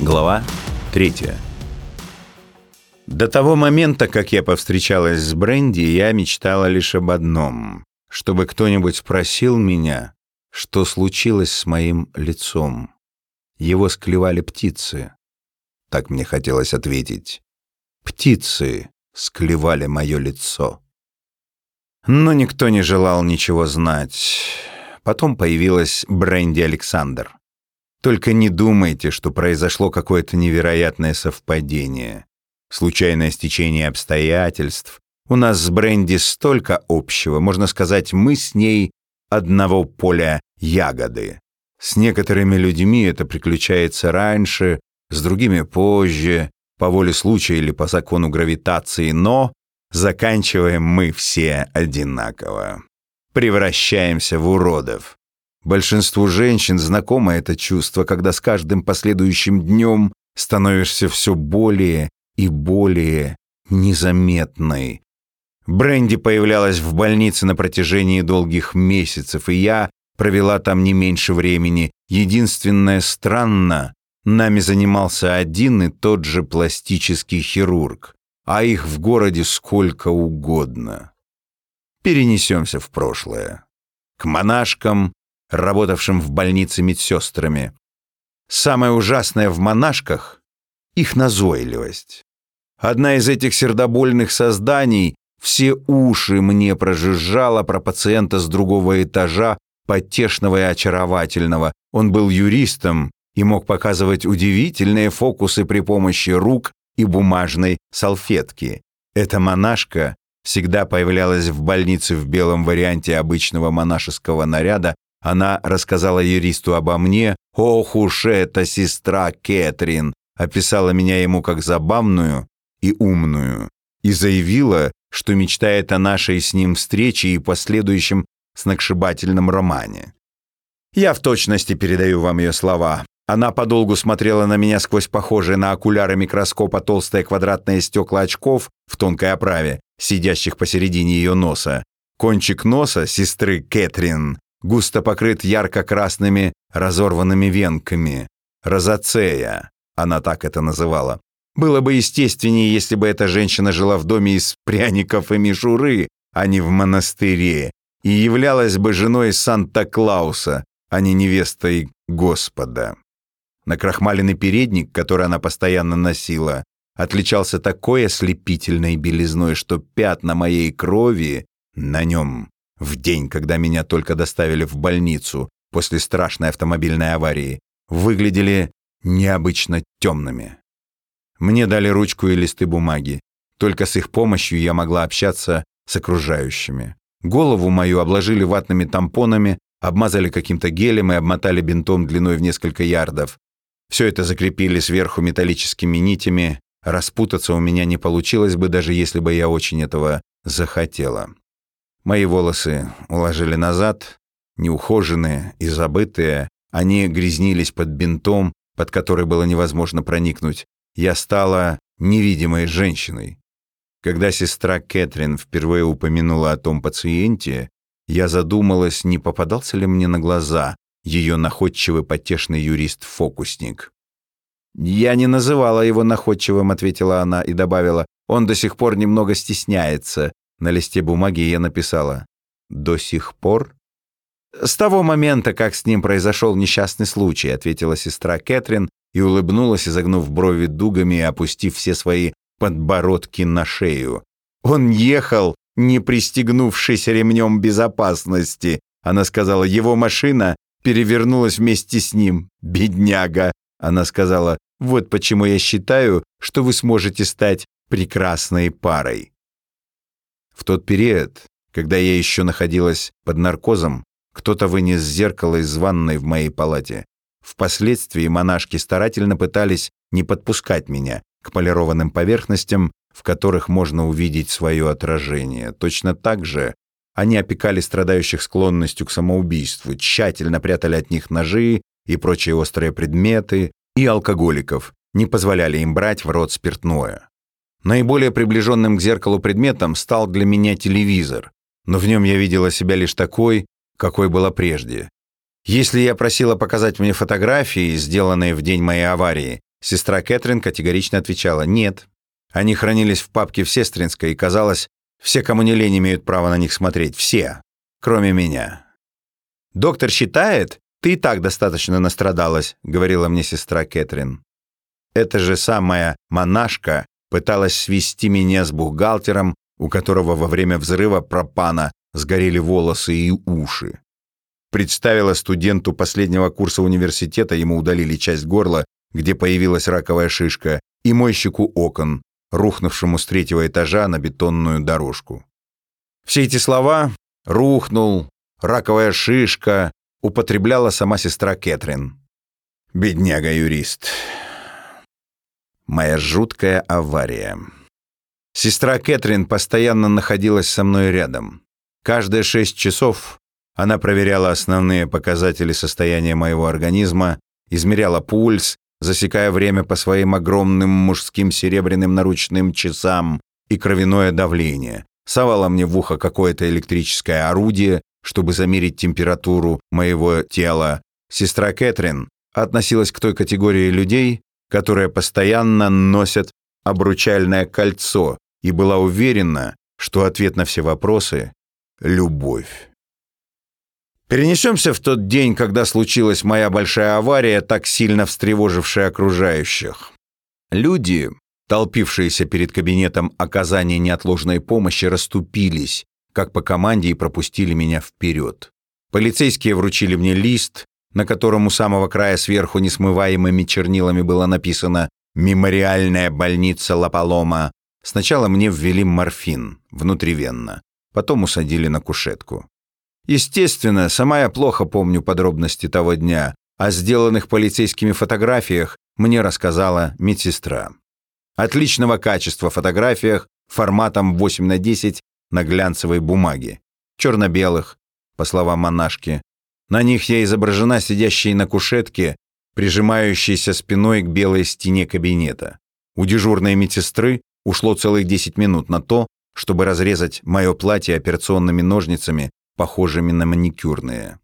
Глава 3. До того момента, как я повстречалась с Бренди, я мечтала лишь об одном — чтобы кто-нибудь спросил меня, что случилось с моим лицом. Его склевали птицы. Так мне хотелось ответить. Птицы склевали мое лицо. Но никто не желал ничего знать. Потом появилась Бренди Александр. Только не думайте, что произошло какое-то невероятное совпадение. Случайное стечение обстоятельств. У нас с Бренди столько общего, можно сказать, мы с ней одного поля ягоды. С некоторыми людьми это приключается раньше, с другими позже, по воле случая или по закону гравитации, но заканчиваем мы все одинаково. Превращаемся в уродов. Большинству женщин знакомо это чувство, когда с каждым последующим днем становишься все более и более незаметной. Бренди появлялась в больнице на протяжении долгих месяцев, и я провела там не меньше времени. Единственное странно, нами занимался один и тот же пластический хирург, а их в городе сколько угодно. Перенесемся в прошлое. К монашкам, работавшим в больнице медсестрами. Самое ужасное в монашках — их назойливость. Одна из этих сердобольных созданий все уши мне прожужжала про пациента с другого этажа, потешного и очаровательного. Он был юристом и мог показывать удивительные фокусы при помощи рук и бумажной салфетки. Эта монашка всегда появлялась в больнице в белом варианте обычного монашеского наряда она рассказала юристу обо мне. «Ох уж эта сестра Кэтрин!» описала меня ему как забавную и умную и заявила, что мечтает о нашей с ним встрече и последующем сногсшибательном романе. Я в точности передаю вам ее слова. Она подолгу смотрела на меня сквозь похожие на окуляры микроскопа толстые квадратные стекла очков в тонкой оправе, сидящих посередине ее носа. Кончик носа сестры Кэтрин густо покрыт ярко-красными разорванными венками. Розацея, она так это называла. Было бы естественнее, если бы эта женщина жила в доме из пряников и мишуры, а не в монастыре, и являлась бы женой Санта-Клауса, а не невестой Господа. Накрахмаленный передник, который она постоянно носила, отличался такой ослепительной белизной, что пятна моей крови на нем в день, когда меня только доставили в больницу после страшной автомобильной аварии, выглядели необычно темными. Мне дали ручку и листы бумаги. Только с их помощью я могла общаться с окружающими. Голову мою обложили ватными тампонами, обмазали каким-то гелем и обмотали бинтом длиной в несколько ярдов. Все это закрепили сверху металлическими нитями. Распутаться у меня не получилось бы, даже если бы я очень этого захотела. Мои волосы уложили назад, неухоженные и забытые, они грязнились под бинтом, под который было невозможно проникнуть. Я стала невидимой женщиной. Когда сестра Кэтрин впервые упомянула о том пациенте, я задумалась, не попадался ли мне на глаза ее находчивый потешный юрист-фокусник. «Я не называла его находчивым», — ответила она и добавила, «он до сих пор немного стесняется. На листе бумаги я написала «До сих пор?» «С того момента, как с ним произошел несчастный случай», ответила сестра Кэтрин и улыбнулась, изогнув брови дугами и опустив все свои подбородки на шею. «Он ехал, не пристегнувшись ремнем безопасности», она сказала, «его машина перевернулась вместе с ним. Бедняга!» Она сказала, «Вот почему я считаю, что вы сможете стать прекрасной парой». В тот период, когда я еще находилась под наркозом, кто-то вынес зеркало из ванной в моей палате. Впоследствии монашки старательно пытались не подпускать меня к полированным поверхностям, в которых можно увидеть свое отражение. Точно так же они опекали страдающих склонностью к самоубийству, тщательно прятали от них ножи и прочие острые предметы, и алкоголиков, не позволяли им брать в рот спиртное. Наиболее приближенным к зеркалу предметом стал для меня телевизор, но в нем я видела себя лишь такой, какой была прежде. Если я просила показать мне фотографии, сделанные в день моей аварии, Сестра Кэтрин категорично отвечала «нет». Они хранились в папке в Сестринской, и, казалось, все, кому не лень, имеют право на них смотреть. Все, кроме меня. «Доктор считает, ты и так достаточно настрадалась», — говорила мне сестра Кэтрин. Эта же самая монашка пыталась свести меня с бухгалтером, у которого во время взрыва пропана сгорели волосы и уши. Представила студенту последнего курса университета, ему удалили часть горла, где появилась раковая шишка, и мойщику окон, рухнувшему с третьего этажа на бетонную дорожку. Все эти слова «рухнул», «раковая шишка» употребляла сама сестра Кэтрин. Бедняга-юрист. Моя жуткая авария. Сестра Кэтрин постоянно находилась со мной рядом. Каждые шесть часов она проверяла основные показатели состояния моего организма, измеряла пульс, засекая время по своим огромным мужским серебряным наручным часам и кровяное давление, совала мне в ухо какое-то электрическое орудие, чтобы замерить температуру моего тела. Сестра Кэтрин относилась к той категории людей, которые постоянно носят обручальное кольцо и была уверена, что ответ на все вопросы — любовь. Перенесемся в тот день, когда случилась моя большая авария, так сильно встревожившая окружающих. Люди, толпившиеся перед кабинетом оказания неотложной помощи, расступились, как по команде, и пропустили меня вперед. Полицейские вручили мне лист, на котором у самого края сверху несмываемыми чернилами было написано «Мемориальная больница Лаполома». Сначала мне ввели морфин внутривенно, потом усадили на кушетку. Естественно, сама я плохо помню подробности того дня, о сделанных полицейскими фотографиях мне рассказала медсестра. Отличного качества фотографиях форматом 8 на 10 на глянцевой бумаге. Черно-белых, по словам монашки. На них я изображена сидящей на кушетке, прижимающейся спиной к белой стене кабинета. У дежурной медсестры ушло целых 10 минут на то, чтобы разрезать мое платье операционными ножницами похожими на маникюрные.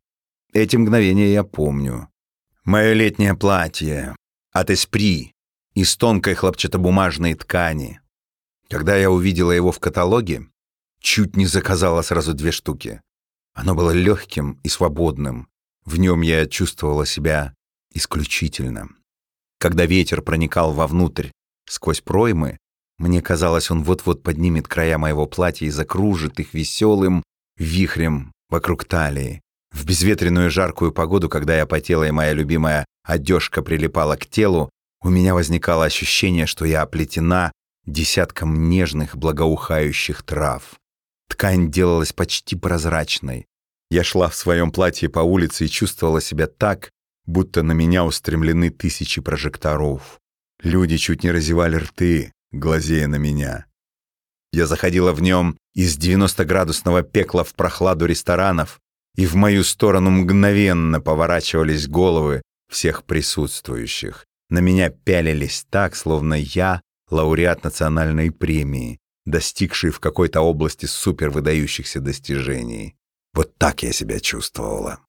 Эти мгновения я помню. Мое летнее платье от Эспри из тонкой хлопчатобумажной ткани. Когда я увидела его в каталоге, чуть не заказала сразу две штуки. Оно было легким и свободным. В нем я чувствовала себя исключительно. Когда ветер проникал вовнутрь, сквозь проймы, мне казалось, он вот-вот поднимет края моего платья и закружит их веселым, вихрем вокруг талии. В безветренную жаркую погоду, когда я потела и моя любимая одежка прилипала к телу, у меня возникало ощущение, что я оплетена десятком нежных благоухающих трав. Ткань делалась почти прозрачной. Я шла в своем платье по улице и чувствовала себя так, будто на меня устремлены тысячи прожекторов. Люди чуть не разевали рты, глазея на меня. Я заходила в нем из 90-градусного пекла в прохладу ресторанов, и в мою сторону мгновенно поворачивались головы всех присутствующих. На меня пялились так, словно я лауреат национальной премии, достигший в какой-то области супервыдающихся достижений. Вот так я себя чувствовала.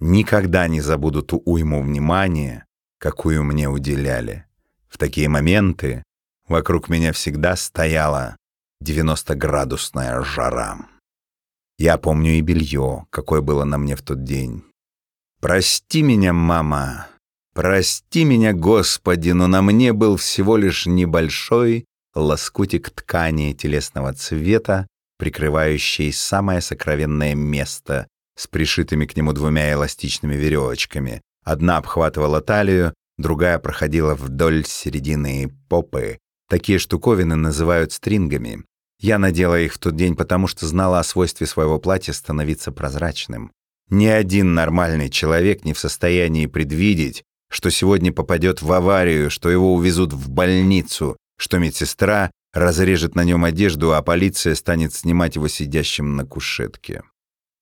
Никогда не забуду ту уйму внимания, какую мне уделяли. В такие моменты вокруг меня всегда стояла 90-градусная жара. Я помню и белье, какое было на мне в тот день. Прости меня, мама, прости меня, Господи, но на мне был всего лишь небольшой лоскутик ткани телесного цвета, прикрывающий самое сокровенное место с пришитыми к нему двумя эластичными веревочками. Одна обхватывала талию, другая проходила вдоль середины попы. Такие штуковины называют стрингами. Я надела их в тот день, потому что знала о свойстве своего платья становиться прозрачным. Ни один нормальный человек не в состоянии предвидеть, что сегодня попадет в аварию, что его увезут в больницу, что медсестра разрежет на нем одежду, а полиция станет снимать его сидящим на кушетке.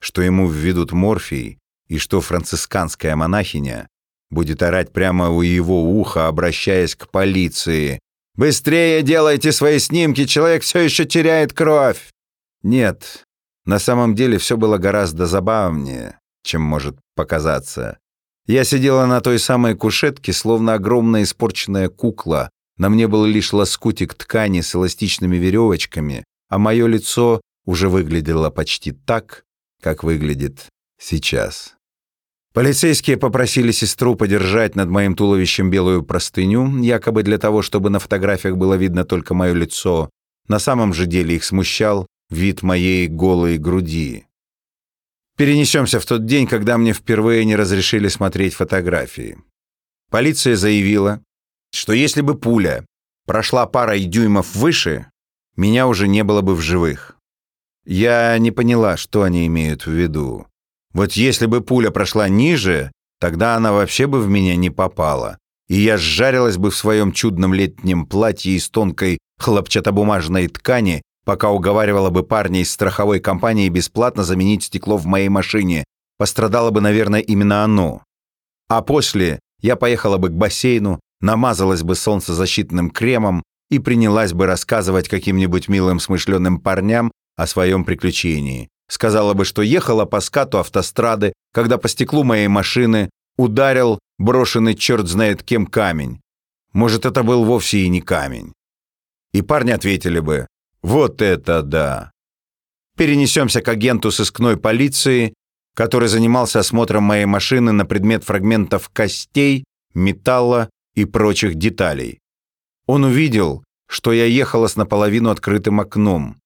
Что ему введут морфий, и что францисканская монахиня будет орать прямо у его уха, обращаясь к полиции. Быстрее делайте свои снимки, человек все еще теряет кровь. Нет, на самом деле все было гораздо забавнее, чем может показаться. Я сидела на той самой кушетке, словно огромная испорченная кукла. На мне был лишь лоскутик ткани с эластичными веревочками, а мое лицо уже выглядело почти так, как выглядит сейчас. Полицейские попросили сестру подержать над моим туловищем белую простыню, якобы для того, чтобы на фотографиях было видно только мое лицо. На самом же деле их смущал вид моей голой груди. Перенесемся в тот день, когда мне впервые не разрешили смотреть фотографии. Полиция заявила, что если бы пуля прошла парой дюймов выше, меня уже не было бы в живых. Я не поняла, что они имеют в виду. Вот если бы пуля прошла ниже, тогда она вообще бы в меня не попала, и я сжарилась бы в своем чудном летнем платье из тонкой хлопчатобумажной ткани пока уговаривала бы парня из страховой компании бесплатно заменить стекло в моей машине. Пострадало бы, наверное, именно оно. А после я поехала бы к бассейну, намазалась бы солнцезащитным кремом и принялась бы рассказывать каким-нибудь милым смышленым парням о своем приключении. Сказала бы, что ехала по скату автострады, когда по стеклу моей машины ударил брошенный черт знает кем камень. Может, это был вовсе и не камень. И парни ответили бы, вот это да! Перенесемся к агенту сыскной полиции, который занимался осмотром моей машины на предмет фрагментов костей, металла и прочих деталей. Он увидел, что я ехала с наполовину открытым окном.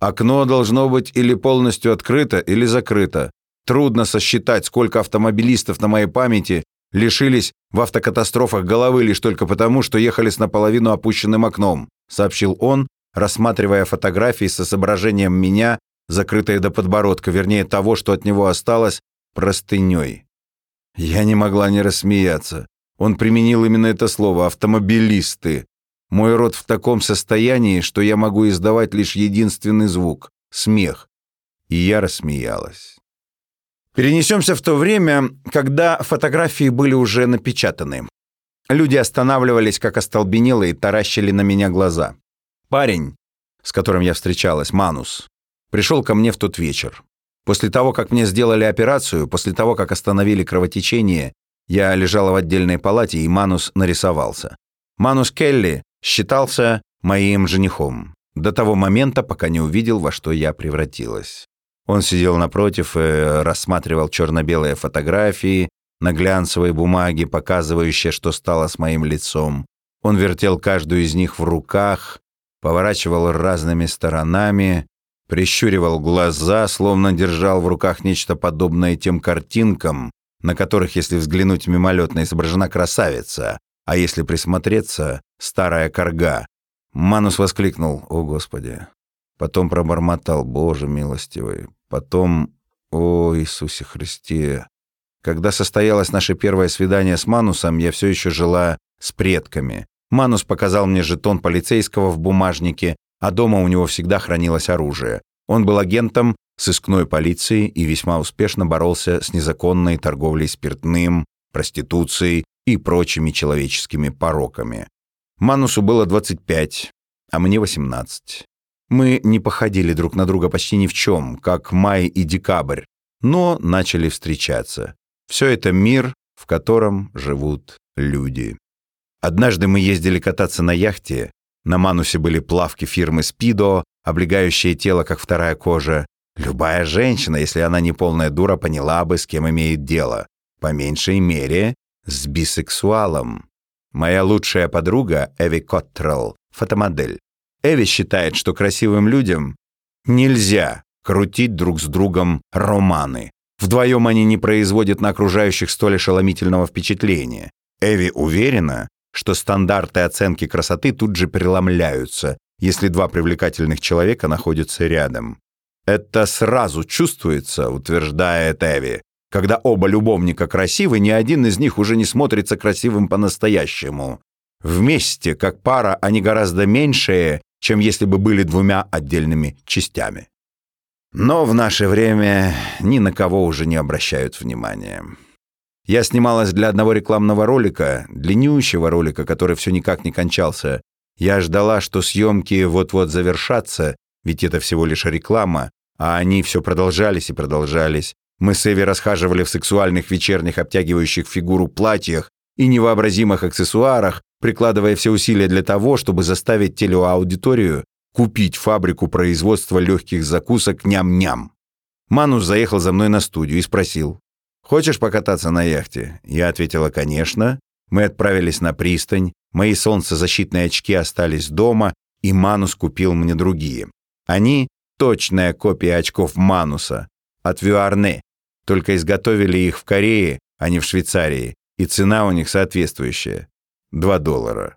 Окно должно быть или полностью открыто, или закрыто. Трудно сосчитать, сколько автомобилистов на моей памяти лишились в автокатастрофах головы лишь только потому, что ехали с наполовину опущенным окном, сообщил он, рассматривая фотографии с изображением меня, закрытые до подбородка, вернее того, что от него осталось, простыней. Я не могла не рассмеяться. Он применил именно это слово «автомобилисты». Мой рот в таком состоянии, что я могу издавать лишь единственный звук — смех. И я рассмеялась. Перенесемся в то время, когда фотографии были уже напечатаны. Люди останавливались, как остолбенелые, таращили на меня глаза. Парень, с которым я встречалась, Манус, пришел ко мне в тот вечер. После того, как мне сделали операцию, после того, как остановили кровотечение, я лежала в отдельной палате, и Манус нарисовался. Манус Келли считался моим женихом до того момента, пока не увидел, во что я превратилась. Он сидел напротив и рассматривал черно-белые фотографии на глянцевой бумаге, показывающие, что стало с моим лицом. Он вертел каждую из них в руках, поворачивал разными сторонами, прищуривал глаза, словно держал в руках нечто подобное тем картинкам, на которых, если взглянуть мимолетно, изображена красавица, а если присмотреться — старая корга. Манус воскликнул «О, Господи!» Потом пробормотал «Боже милостивый!» Потом «О, Иисусе Христе!» Когда состоялось наше первое свидание с Манусом, я все еще жила с предками. Манус показал мне жетон полицейского в бумажнике, а дома у него всегда хранилось оружие. Он был агентом сыскной полиции и весьма успешно боролся с незаконной торговлей спиртным, проституцией и прочими человеческими пороками. Манусу было 25, а мне 18. Мы не походили друг на друга почти ни в чем, как май и декабрь, но начали встречаться. Все это мир, в котором живут люди. Однажды мы ездили кататься на яхте. На Манусе были плавки фирмы «Спидо», облегающие тело, как вторая кожа. Любая женщина, если она не полная дура, поняла бы, с кем имеет дело. По меньшей мере, с бисексуалом. Моя лучшая подруга Эви Коттрелл, фотомодель. Эви считает, что красивым людям нельзя крутить друг с другом романы. Вдвоем они не производят на окружающих столь ошеломительного впечатления. Эви уверена, что стандарты оценки красоты тут же преломляются, если два привлекательных человека находятся рядом. Это сразу чувствуется, утверждает Эви. Когда оба любовника красивы, ни один из них уже не смотрится красивым по-настоящему. Вместе, как пара, они гораздо меньшие, чем если бы были двумя отдельными частями. Но в наше время ни на кого уже не обращают внимания. Я снималась для одного рекламного ролика, длиннющего ролика, который все никак не кончался. Я ждала, что съемки вот-вот завершатся, ведь это всего лишь реклама, а они все продолжались и продолжались. Мы с Эви расхаживали в сексуальных вечерних обтягивающих фигуру платьях и невообразимых аксессуарах, прикладывая все усилия для того, чтобы заставить телеаудиторию купить фабрику производства легких закусок ням-ням. Манус заехал за мной на студию и спросил, «Хочешь покататься на яхте?» Я ответила, «Конечно». Мы отправились на пристань, мои солнцезащитные очки остались дома, и Манус купил мне другие. Они — точная копия очков Мануса от Вюарне, только изготовили их в Корее, а не в Швейцарии, и цена у них соответствующая — 2 доллара.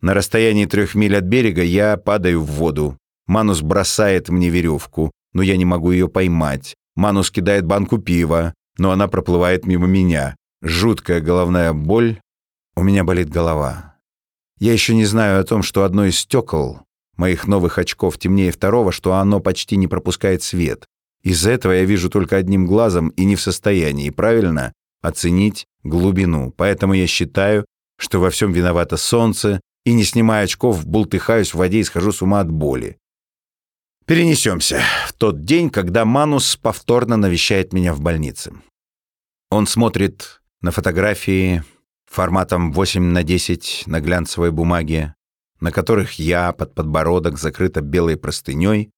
На расстоянии трех миль от берега я падаю в воду. Манус бросает мне веревку, но я не могу ее поймать. Манус кидает банку пива, но она проплывает мимо меня. Жуткая головная боль. У меня болит голова. Я еще не знаю о том, что одно из стекол моих новых очков темнее второго, что оно почти не пропускает свет. Из-за этого я вижу только одним глазом и не в состоянии правильно оценить глубину. Поэтому я считаю, что во всем виновато солнце, и, не снимая очков, бултыхаюсь в воде и схожу с ума от боли. Перенесемся в тот день, когда Манус повторно навещает меня в больнице. Он смотрит на фотографии форматом 8 на 10 на глянцевой бумаге, на которых я под подбородок закрыта белой простыней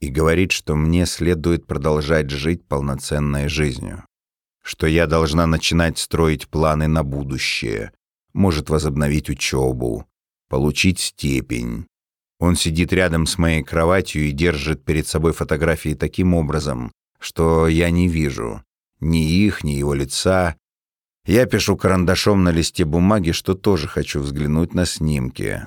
и говорит, что мне следует продолжать жить полноценной жизнью, что я должна начинать строить планы на будущее, может возобновить учебу, получить степень, он сидит рядом с моей кроватью и держит перед собой фотографии таким образом, что я не вижу ни их, ни его лица. Я пишу карандашом на листе бумаги, что тоже хочу взглянуть на снимки.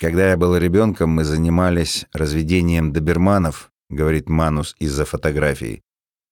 Когда я был ребенком, мы занимались разведением доберманов, говорит Манус из-за фотографий.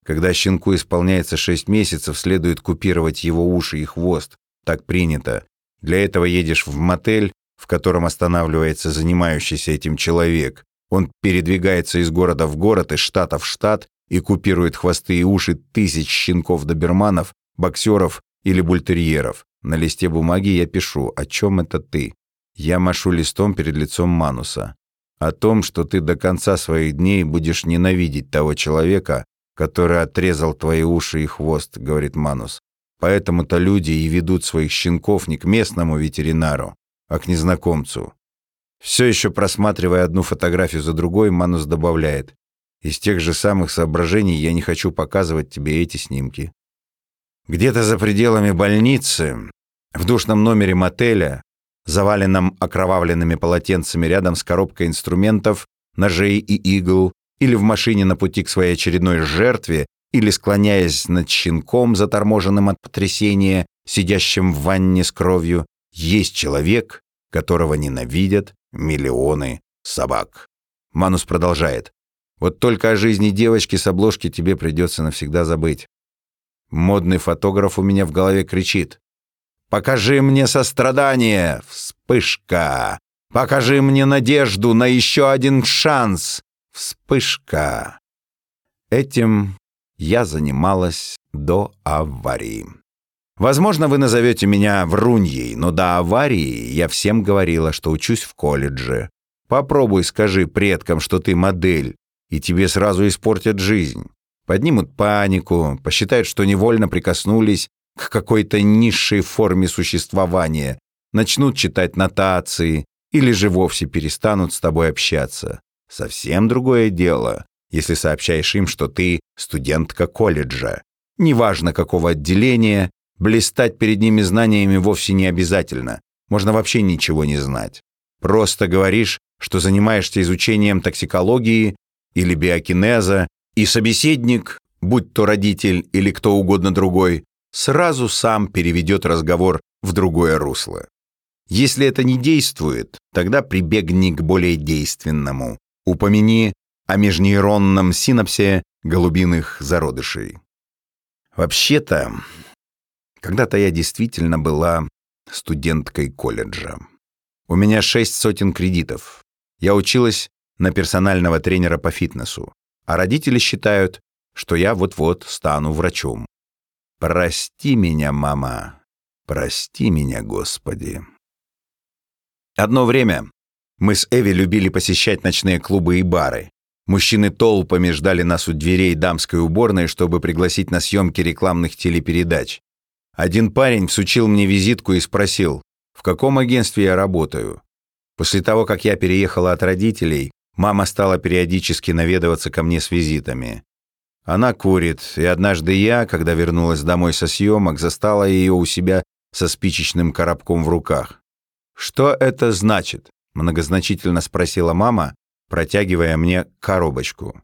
Когда щенку исполняется 6 месяцев, следует купировать его уши и хвост. Так принято. Для этого едешь в мотель, в котором останавливается занимающийся этим человек. Он передвигается из города в город, из штата в штат и купирует хвосты и уши тысяч щенков-доберманов, боксеров или бультерьеров. На листе бумаги я пишу «О чем это ты?». Я машу листом перед лицом Мануса. О том, что ты до конца своих дней будешь ненавидеть того человека, который отрезал твои уши и хвост, говорит Манус. Поэтому-то люди и ведут своих щенков не к местному ветеринару, а к незнакомцу. Все еще просматривая одну фотографию за другой, Манус добавляет. Из тех же самых соображений я не хочу показывать тебе эти снимки. Где-то за пределами больницы, в душном номере мотеля, заваленном окровавленными полотенцами рядом с коробкой инструментов, ножей и игл, или в машине на пути к своей очередной жертве, или склоняясь над щенком, заторможенным от потрясения, сидящим в ванне с кровью, есть человек, которого ненавидят миллионы собак. Манус продолжает. Вот только о жизни девочки с обложки тебе придется навсегда забыть. Модный фотограф у меня в голове кричит. «Покажи мне сострадание! Вспышка! Покажи мне надежду на еще один шанс! Вспышка!» Этим я занималась до аварии. Возможно, вы назовете меня вруньей, но до аварии я всем говорила, что учусь в колледже. Попробуй скажи предкам, что ты модель, и тебе сразу испортят жизнь. Поднимут панику, посчитают, что невольно прикоснулись к какой-то низшей форме существования, начнут читать нотации или же вовсе перестанут с тобой общаться. Совсем другое дело, если сообщаешь им, что ты студентка колледжа. Неважно, какого отделения, Блистать перед ними знаниями вовсе не обязательно. Можно вообще ничего не знать. Просто говоришь, что занимаешься изучением токсикологии или биокинеза, и собеседник, будь то родитель или кто угодно другой, сразу сам переведет разговор в другое русло. Если это не действует, тогда прибегни к более действенному. Упомяни о межнейронном синапсе голубиных зародышей. Вообще-то, когда-то я действительно была студенткой колледжа. У меня шесть сотен кредитов. Я училась на персонального тренера по фитнесу, а родители считают, что я вот-вот стану врачом. Прости меня, мама. Прости меня, Господи. Одно время мы с Эви любили посещать ночные клубы и бары. Мужчины толпами ждали нас у дверей дамской уборной, чтобы пригласить на съемки рекламных телепередач. Один парень всучил мне визитку и спросил, в каком агентстве я работаю. После того, как я переехала от родителей, мама стала периодически наведываться ко мне с визитами. Она курит, и однажды я, когда вернулась домой со съемок, застала ее у себя со спичечным коробком в руках. «Что это значит?» — многозначительно спросила мама, протягивая мне коробочку.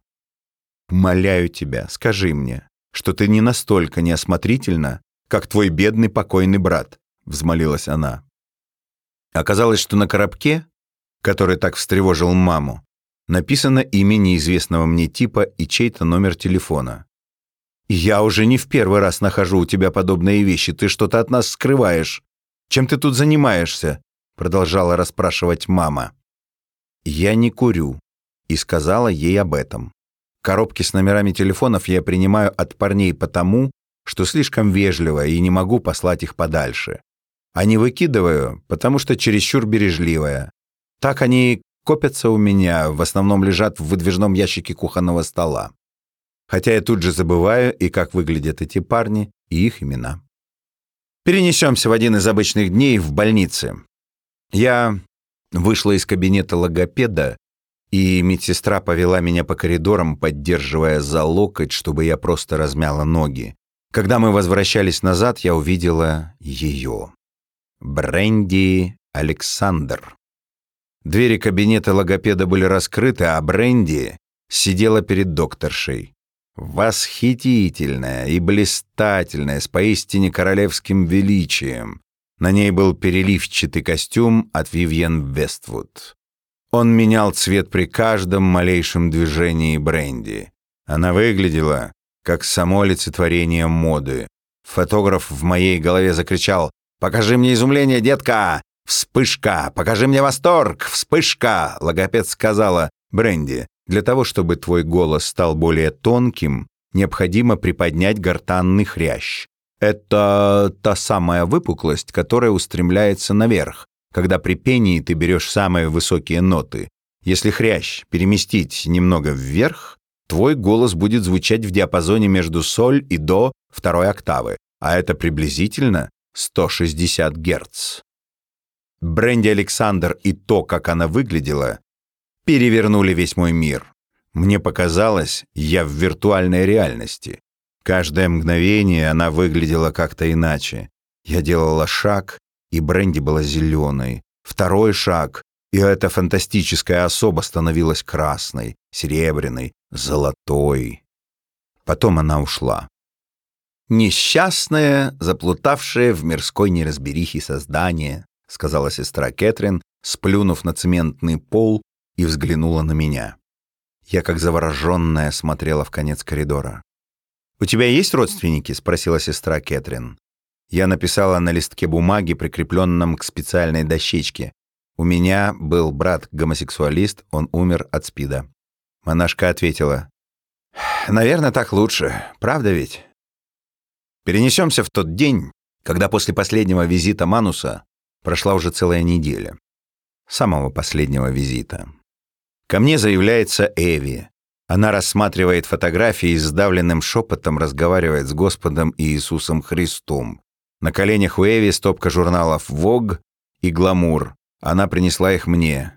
«Моляю тебя, скажи мне, что ты не настолько неосмотрительна, как твой бедный покойный брат», — взмолилась она. Оказалось, что на коробке, который так встревожил маму, написано имя неизвестного мне типа и чей-то номер телефона. «Я уже не в первый раз нахожу у тебя подобные вещи. Ты что-то от нас скрываешь. Чем ты тут занимаешься?» Продолжала расспрашивать мама. «Я не курю», и сказала ей об этом. Коробки с номерами телефонов я принимаю от парней потому, что слишком вежливо и не могу послать их подальше. А не выкидываю, потому что чересчур бережливая. Так они копятся у меня, в основном лежат в выдвижном ящике кухонного стола. Хотя я тут же забываю и как выглядят эти парни, и их имена. Перенесемся в один из обычных дней в больнице. Я вышла из кабинета логопеда, и медсестра повела меня по коридорам, поддерживая за локоть, чтобы я просто размяла ноги. Когда мы возвращались назад, я увидела ее. Бренди Александр. Двери кабинета логопеда были раскрыты, а Бренди сидела перед докторшей. Восхитительная и блистательная, с поистине королевским величием. На ней был переливчатый костюм от Вивьен Вествуд. Он менял цвет при каждом малейшем движении Бренди. Она выглядела как само олицетворение моды. Фотограф в моей голове закричал «Покажи мне изумление, детка! «Вспышка! Покажи мне восторг! Вспышка!» Логопед сказала Бренди. «Для того, чтобы твой голос стал более тонким, необходимо приподнять гортанный хрящ. Это та самая выпуклость, которая устремляется наверх, когда при пении ты берешь самые высокие ноты. Если хрящ переместить немного вверх, твой голос будет звучать в диапазоне между соль и до второй октавы, а это приблизительно 160 Гц. Бренди Александр и то, как она выглядела, перевернули весь мой мир. Мне показалось, я в виртуальной реальности. Каждое мгновение она выглядела как-то иначе. Я делала шаг, и Бренди была зеленой. Второй шаг, и эта фантастическая особа становилась красной, серебряной, золотой. Потом она ушла. Несчастное, заплутавшее в мирской неразберихе создание, — сказала сестра Кэтрин, сплюнув на цементный пол и взглянула на меня. Я, как завороженная, смотрела в конец коридора. «У тебя есть родственники?» — спросила сестра Кэтрин. Я написала на листке бумаги, прикрепленном к специальной дощечке. У меня был брат-гомосексуалист, он умер от СПИДа. Монашка ответила. «Наверное, так лучше. Правда ведь?» Перенесемся в тот день, когда после последнего визита Мануса Прошла уже целая неделя. Самого последнего визита. Ко мне заявляется Эви. Она рассматривает фотографии и сдавленным шепотом разговаривает с Господом Иисусом Христом. На коленях у Эви стопка журналов «Вог» и «Гламур». Она принесла их мне.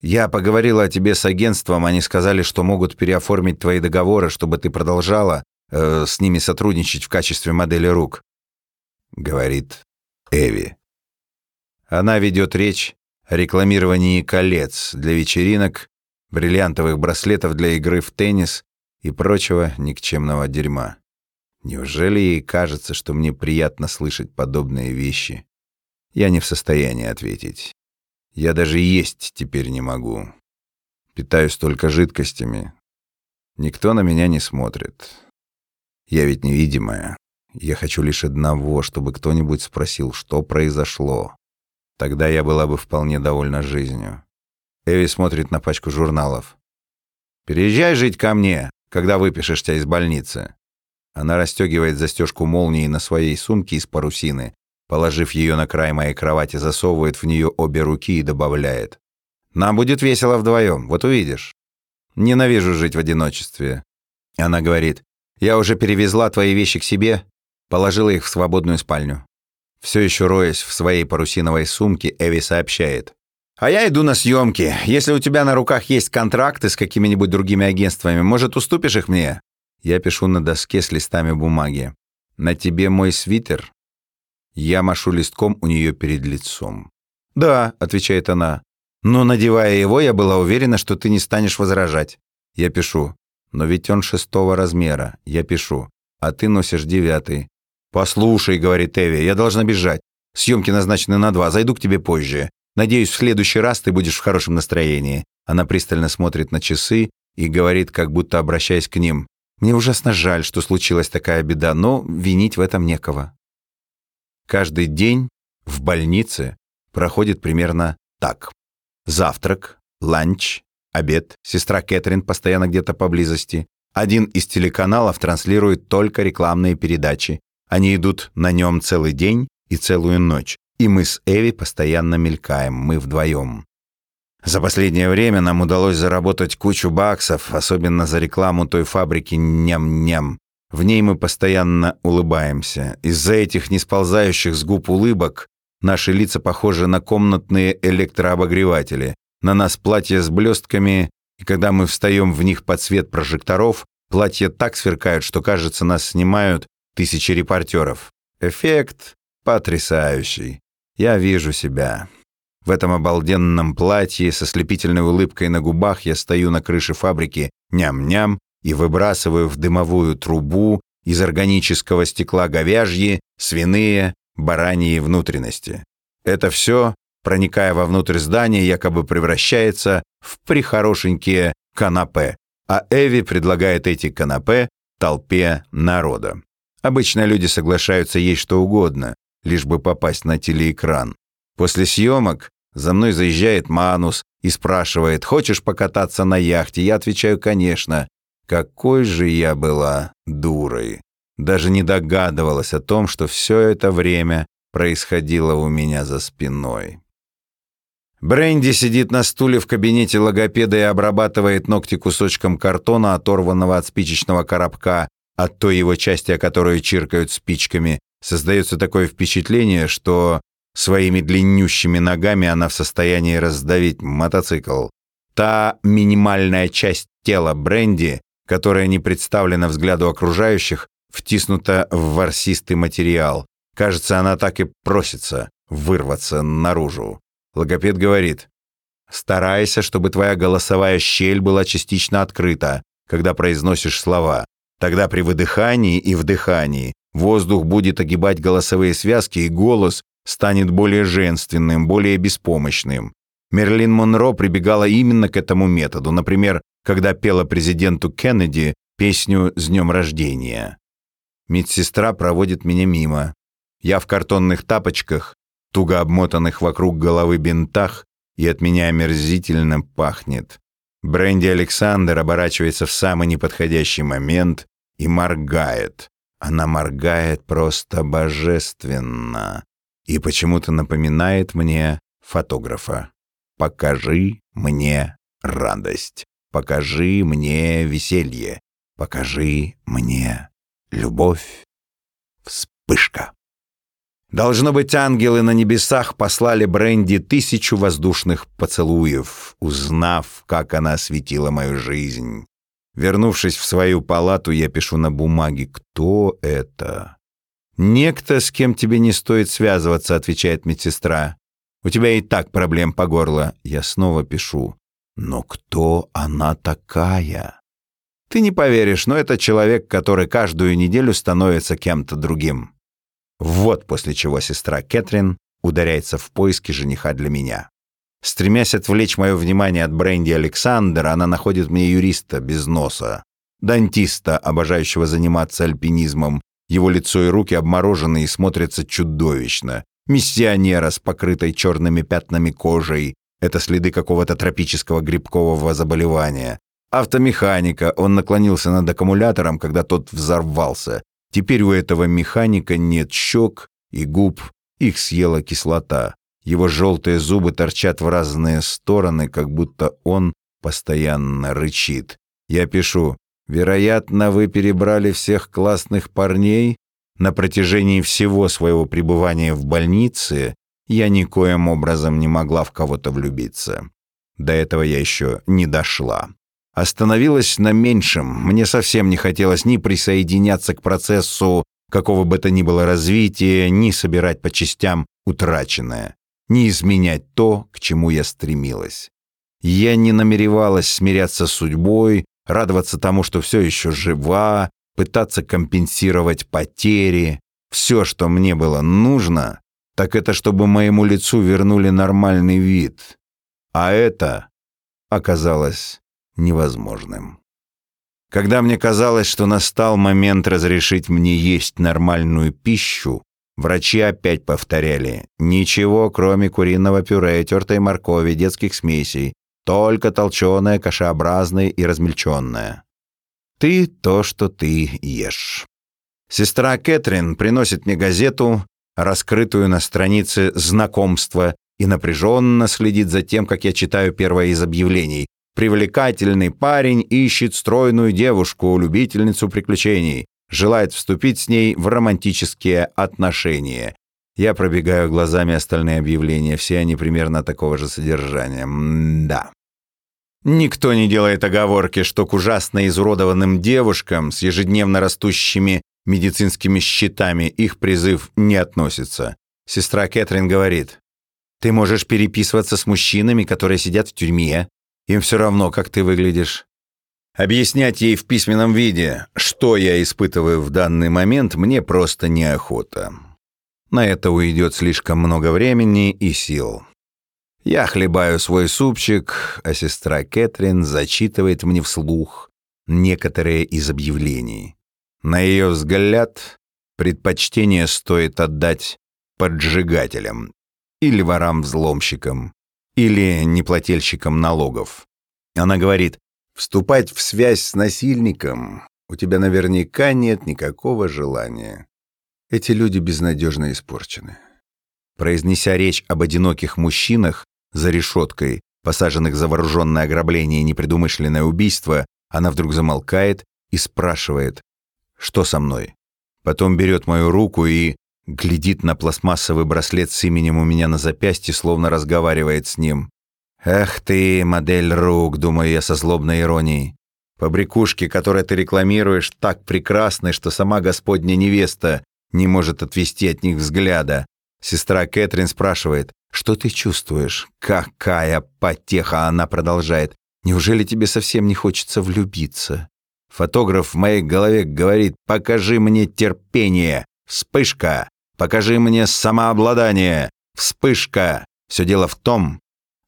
«Я поговорила о тебе с агентством, они сказали, что могут переоформить твои договоры, чтобы ты продолжала э, с ними сотрудничать в качестве модели рук», — говорит Эви. Она ведет речь о рекламировании колец для вечеринок, бриллиантовых браслетов для игры в теннис и прочего никчемного дерьма. Неужели ей кажется, что мне приятно слышать подобные вещи? Я не в состоянии ответить. Я даже есть теперь не могу. Питаюсь только жидкостями. Никто на меня не смотрит. Я ведь невидимая. Я хочу лишь одного, чтобы кто-нибудь спросил, что произошло. Тогда я была бы вполне довольна жизнью. Эви смотрит на пачку журналов. «Переезжай жить ко мне, когда выпишешься из больницы». Она расстегивает застежку молнии на своей сумке из парусины, положив ее на край моей кровати, засовывает в нее обе руки и добавляет. «Нам будет весело вдвоем, вот увидишь». Ненавижу жить в одиночестве. Она говорит, я уже перевезла твои вещи к себе, положила их в свободную спальню. Все еще роясь в своей парусиновой сумке, Эви сообщает. «А я иду на съемки. Если у тебя на руках есть контракты с какими-нибудь другими агентствами, может, уступишь их мне?» Я пишу на доске с листами бумаги. «На тебе мой свитер?» Я машу листком у нее перед лицом. «Да», — отвечает она. «Но, надевая его, я была уверена, что ты не станешь возражать». Я пишу. «Но ведь он шестого размера». Я пишу. «А ты носишь девятый». «Послушай», — говорит Эви, — «я должна бежать. Съемки назначены на два, зайду к тебе позже. Надеюсь, в следующий раз ты будешь в хорошем настроении». Она пристально смотрит на часы и говорит, как будто обращаясь к ним. «Мне ужасно жаль, что случилась такая беда, но винить в этом некого». Каждый день в больнице проходит примерно так. Завтрак, ланч, обед, сестра Кэтрин постоянно где-то поблизости. Один из телеканалов транслирует только рекламные передачи. Они идут на нем целый день и целую ночь. И мы с Эви постоянно мелькаем, мы вдвоем. За последнее время нам удалось заработать кучу баксов, особенно за рекламу той фабрики «Ням-ням». В ней мы постоянно улыбаемся. Из-за этих несползающих с губ улыбок наши лица похожи на комнатные электрообогреватели. На нас платья с блестками, и когда мы встаем в них под свет прожекторов, платья так сверкают, что, кажется, нас снимают тысячи репортеров. Эффект потрясающий. Я вижу себя. В этом обалденном платье со слепительной улыбкой на губах я стою на крыше фабрики «Ням-ням» и выбрасываю в дымовую трубу из органического стекла говяжьи, свиные, бараньи внутренности. Это все, проникая вовнутрь здания, якобы превращается в прихорошенькие канапе, а Эви предлагает эти канапе толпе народа. Обычно люди соглашаются есть что угодно, лишь бы попасть на телеэкран. После съемок за мной заезжает Манус и спрашивает, «Хочешь покататься на яхте?» Я отвечаю, «Конечно». Какой же я была дурой. Даже не догадывалась о том, что все это время происходило у меня за спиной. Бренди сидит на стуле в кабинете логопеда и обрабатывает ногти кусочком картона, оторванного от спичечного коробка, от той его части, о которой чиркают спичками. Создается такое впечатление, что своими длиннющими ногами она в состоянии раздавить мотоцикл. Та минимальная часть тела Бренди, которая не представлена взгляду окружающих, втиснута в ворсистый материал. Кажется, она так и просится вырваться наружу. Логопед говорит, «Старайся, чтобы твоя голосовая щель была частично открыта, когда произносишь слова. Тогда при выдыхании и вдыхании воздух будет огибать голосовые связки, и голос станет более женственным, более беспомощным. Мерлин Монро прибегала именно к этому методу, например, когда пела президенту Кеннеди песню «С днем рождения». Медсестра проводит меня мимо. Я в картонных тапочках, туго обмотанных вокруг головы бинтах, и от меня омерзительно пахнет. Бренди Александр оборачивается в самый неподходящий момент и моргает. Она моргает просто божественно и почему-то напоминает мне фотографа. «Покажи мне радость, покажи мне веселье, покажи мне любовь». Вспышка. Должно быть, ангелы на небесах послали Бренди тысячу воздушных поцелуев, узнав, как она осветила мою жизнь. Вернувшись в свою палату, я пишу на бумаге «Кто это?» «Некто, с кем тебе не стоит связываться», — отвечает медсестра. «У тебя и так проблем по горло». Я снова пишу. «Но кто она такая?» «Ты не поверишь, но это человек, который каждую неделю становится кем-то другим». Вот после чего сестра Кэтрин ударяется в поиски жениха для меня. Стремясь отвлечь мое внимание от Бренди Александра, она находит мне юриста без носа, дантиста, обожающего заниматься альпинизмом, его лицо и руки обморожены и смотрятся чудовищно. Миссионера с покрытой черными пятнами кожей. Это следы какого-то тропического грибкового заболевания. Автомеханика. Он наклонился над аккумулятором, когда тот взорвался. Теперь у этого механика нет щек и губ. Их съела кислота. Его желтые зубы торчат в разные стороны, как будто он постоянно рычит. Я пишу, вероятно, вы перебрали всех классных парней. На протяжении всего своего пребывания в больнице я никоим образом не могла в кого-то влюбиться. До этого я еще не дошла. Остановилась на меньшем. Мне совсем не хотелось ни присоединяться к процессу какого бы то ни было развития, ни собирать по частям утраченное, ни изменять то, к чему я стремилась. Я не намеревалась смиряться с судьбой, радоваться тому, что все еще жива, пытаться компенсировать потери. Все, что мне было нужно, так это чтобы моему лицу вернули нормальный вид. А это оказалось невозможным. Когда мне казалось, что настал момент разрешить мне есть нормальную пищу, врачи опять повторяли «Ничего, кроме куриного пюре, тертой моркови, детских смесей, только толченое, кашеобразное и размельченное. Ты то, что ты ешь». Сестра Кэтрин приносит мне газету, раскрытую на странице знакомства, и напряженно следит за тем, как я читаю первое из объявлений. Привлекательный парень ищет стройную девушку, любительницу приключений, желает вступить с ней в романтические отношения. Я пробегаю глазами остальные объявления, все они примерно такого же содержания. М да. Никто не делает оговорки, что к ужасно изуродованным девушкам с ежедневно растущими медицинскими счетами их призыв не относится. Сестра Кэтрин говорит, «Ты можешь переписываться с мужчинами, которые сидят в тюрьме, им все равно, как ты выглядишь. Объяснять ей в письменном виде, что я испытываю в данный момент, мне просто неохота. На это уйдет слишком много времени и сил. Я хлебаю свой супчик, а сестра Кэтрин зачитывает мне вслух некоторые из объявлений. На ее взгляд, предпочтение стоит отдать поджигателям или ворам-взломщикам, или неплательщиком налогов. Она говорит, вступать в связь с насильником у тебя наверняка нет никакого желания. Эти люди безнадежно испорчены. Произнеся речь об одиноких мужчинах за решеткой, посаженных за вооруженное ограбление и непредумышленное убийство, она вдруг замолкает и спрашивает, что со мной. Потом берет мою руку и Глядит на пластмассовый браслет с именем у меня на запястье, словно разговаривает с ним. «Эх ты, модель рук», — думаю я со злобной иронией. «Побрякушки, которые ты рекламируешь, так прекрасны, что сама Господня невеста не может отвести от них взгляда». Сестра Кэтрин спрашивает, «Что ты чувствуешь?» «Какая потеха!» — она продолжает. «Неужели тебе совсем не хочется влюбиться?» Фотограф в моей голове говорит, «Покажи мне терпение!» Вспышка! Покажи мне самообладание! Вспышка! Все дело в том,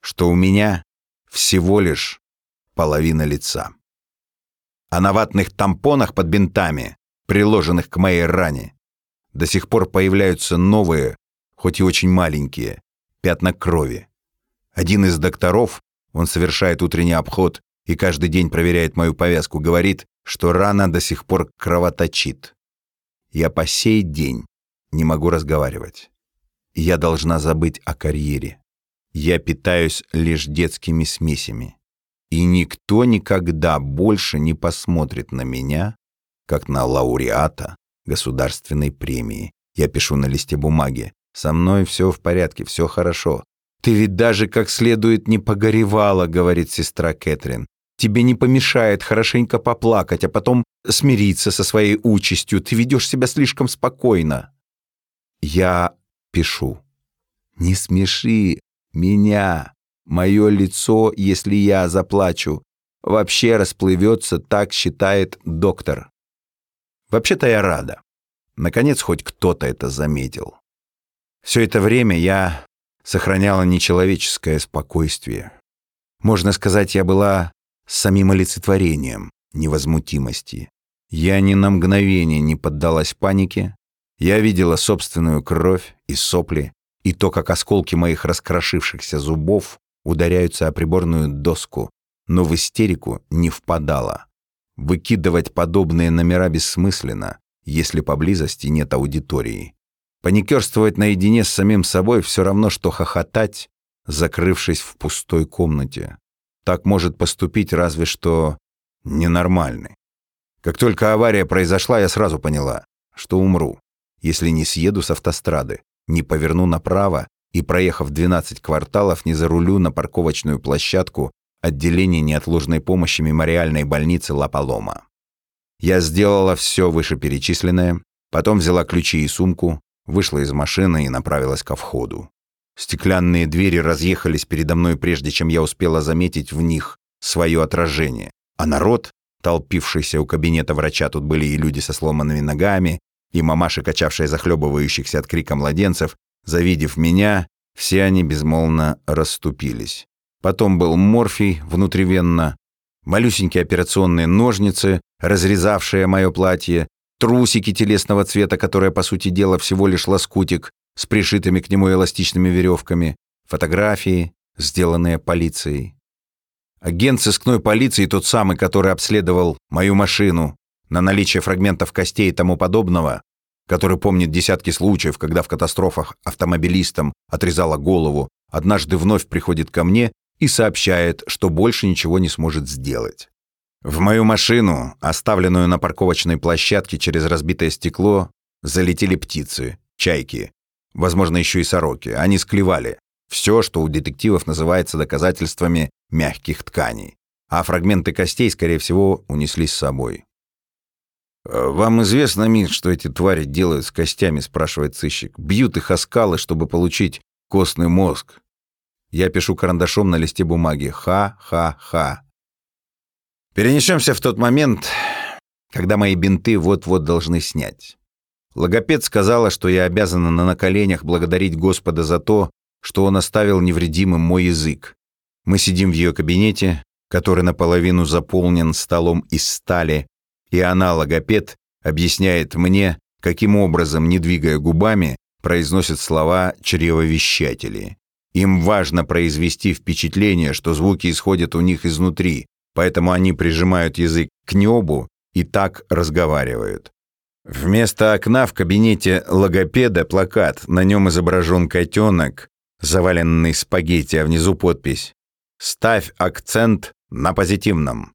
что у меня всего лишь половина лица. А на ватных тампонах под бинтами, приложенных к моей ране, до сих пор появляются новые, хоть и очень маленькие, пятна крови. Один из докторов, он совершает утренний обход и каждый день проверяет мою повязку, говорит, что рана до сих пор кровоточит. Я по сей день не могу разговаривать. Я должна забыть о карьере. Я питаюсь лишь детскими смесями. И никто никогда больше не посмотрит на меня, как на лауреата государственной премии. Я пишу на листе бумаги. Со мной все в порядке, все хорошо. Ты ведь даже как следует не погоревала, говорит сестра Кэтрин. Тебе не помешает хорошенько поплакать, а потом смириться со своей участью. Ты ведешь себя слишком спокойно. Я пишу. Не смеши меня. Мое лицо, если я заплачу, вообще расплывется, так считает доктор. Вообще-то я рада. Наконец, хоть кто-то это заметил. Все это время я сохраняла нечеловеческое спокойствие. Можно сказать, я была самим олицетворением невозмутимости. Я ни на мгновение не поддалась панике. Я видела собственную кровь и сопли, и то, как осколки моих раскрошившихся зубов ударяются о приборную доску, но в истерику не впадала. Выкидывать подобные номера бессмысленно, если поблизости нет аудитории. Паникерствовать наедине с самим собой все равно, что хохотать, закрывшись в пустой комнате. Так может поступить разве что ненормальный. Как только авария произошла, я сразу поняла, что умру, если не съеду с автострады, не поверну направо и, проехав 12 кварталов, не зарулю на парковочную площадку отделения неотложной помощи мемориальной больницы Ла-Палома. Я сделала все вышеперечисленное, потом взяла ключи и сумку, вышла из машины и направилась ко входу. Стеклянные двери разъехались передо мной, прежде чем я успела заметить в них свое отражение. А народ, толпившийся у кабинета врача, тут были и люди со сломанными ногами, и мамаши, качавшие захлебывающихся от крика младенцев, завидев меня, все они безмолвно расступились. Потом был морфий внутривенно, малюсенькие операционные ножницы, разрезавшие мое платье, трусики телесного цвета, которые, по сути дела, всего лишь лоскутик с пришитыми к нему эластичными веревками, фотографии, сделанные полицией. Агент сыскной полиции, тот самый, который обследовал мою машину на наличие фрагментов костей и тому подобного, который помнит десятки случаев, когда в катастрофах автомобилистам отрезала голову, однажды вновь приходит ко мне и сообщает, что больше ничего не сможет сделать. В мою машину, оставленную на парковочной площадке через разбитое стекло, залетели птицы, чайки, возможно, еще и сороки. Они склевали. Все, что у детективов называется доказательствами мягких тканей. А фрагменты костей, скорее всего, унеслись с собой. «Э, «Вам известно, Мит, что эти твари делают с костями?» – спрашивает сыщик. «Бьют их о скалы, чтобы получить костный мозг». Я пишу карандашом на листе бумаги. Ха-ха-ха. Перенесемся в тот момент, когда мои бинты вот-вот должны снять. Логопед сказала, что я обязана на коленях благодарить Господа за то, что он оставил невредимым мой язык. Мы сидим в ее кабинете, который наполовину заполнен столом из стали, и она, логопед, объясняет мне, каким образом, не двигая губами, произносят слова чревовещатели. Им важно произвести впечатление, что звуки исходят у них изнутри, поэтому они прижимают язык к небу и так разговаривают. Вместо окна в кабинете логопеда плакат, на нем изображен котенок, заваленный спагетти, а внизу подпись «Ставь акцент на позитивном».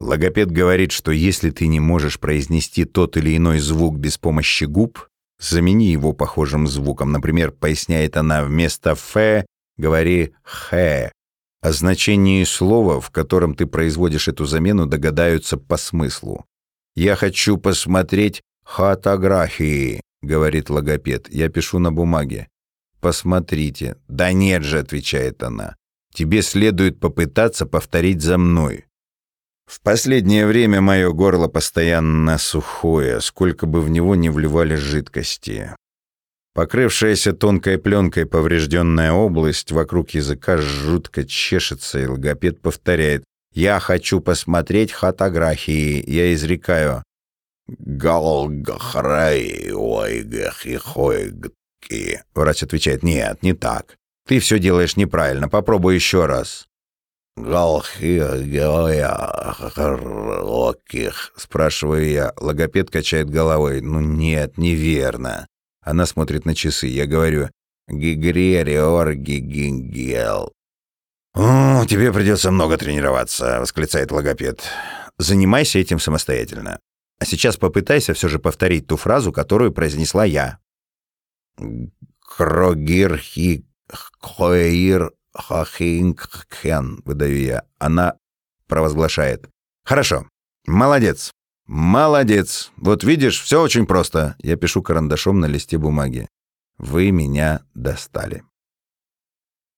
Логопед говорит, что если ты не можешь произнести тот или иной звук без помощи губ, замени его похожим звуком. Например, поясняет она, вместо «ф» говори «хэ», о значении слова, в котором ты производишь эту замену, догадаются по смыслу. «Я хочу посмотреть фотографии», — говорит логопед. Я пишу на бумаге. «Посмотрите». «Да нет же», — отвечает она. «Тебе следует попытаться повторить за мной». В последнее время мое горло постоянно сухое, сколько бы в него ни вливали жидкости. Покрывшаяся тонкой пленкой поврежденная область вокруг языка жутко чешется, и логопед повторяет «Я хочу посмотреть фотографии». Я изрекаю «Галгахрай ойгахихойгки». Врач отвечает «Нет, не так. Ты все делаешь неправильно. Попробуй еще раз». «Галхи спрашиваю я. Логопед качает головой. «Ну нет, неверно». Она смотрит на часы. Я говорю «Гигрериор гигингел». «О, тебе придется много тренироваться», — восклицает логопед. «Занимайся этим самостоятельно. А сейчас попытайся все же повторить ту фразу, которую произнесла я». «Крогир хи хахинг выдаю я. Она провозглашает. «Хорошо. Молодец. «Молодец! Вот видишь, все очень просто!» Я пишу карандашом на листе бумаги. «Вы меня достали».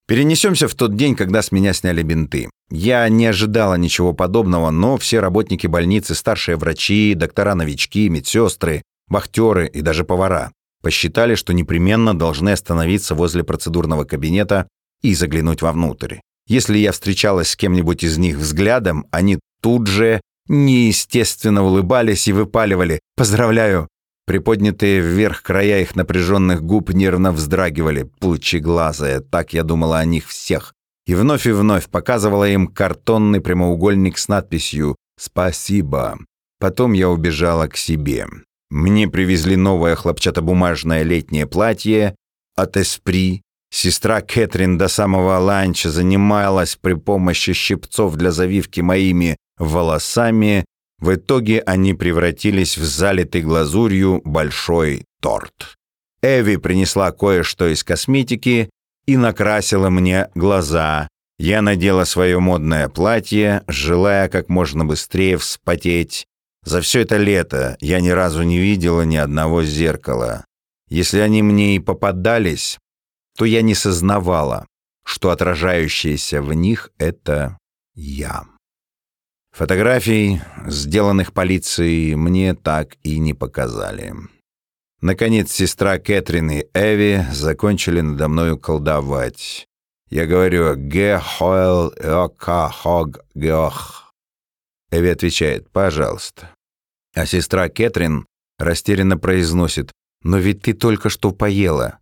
Перенесемся в тот день, когда с меня сняли бинты. Я не ожидала ничего подобного, но все работники больницы, старшие врачи, доктора-новички, медсестры, вахтеры и даже повара посчитали, что непременно должны остановиться возле процедурного кабинета и заглянуть вовнутрь. Если я встречалась с кем-нибудь из них взглядом, они тут же неестественно улыбались и выпаливали «Поздравляю!». Приподнятые вверх края их напряженных губ нервно вздрагивали, пучеглазые, так я думала о них всех. И вновь и вновь показывала им картонный прямоугольник с надписью «Спасибо». Потом я убежала к себе. Мне привезли новое хлопчатобумажное летнее платье от Эспри, Сестра Кэтрин до самого ланча занималась при помощи щипцов для завивки моими волосами. В итоге они превратились в залитый глазурью большой торт. Эви принесла кое-что из косметики и накрасила мне глаза. Я надела свое модное платье, желая как можно быстрее вспотеть. За все это лето я ни разу не видела ни одного зеркала. Если они мне и попадались, то я не сознавала, что отражающееся в них — это я. Фотографий, сделанных полицией, мне так и не показали. Наконец, сестра Кэтрин и Эви закончили надо мною колдовать. Я говорю «Ге хоэл ока хог геох». Эви отвечает «Пожалуйста». А сестра Кэтрин растерянно произносит «Но ведь ты только что поела».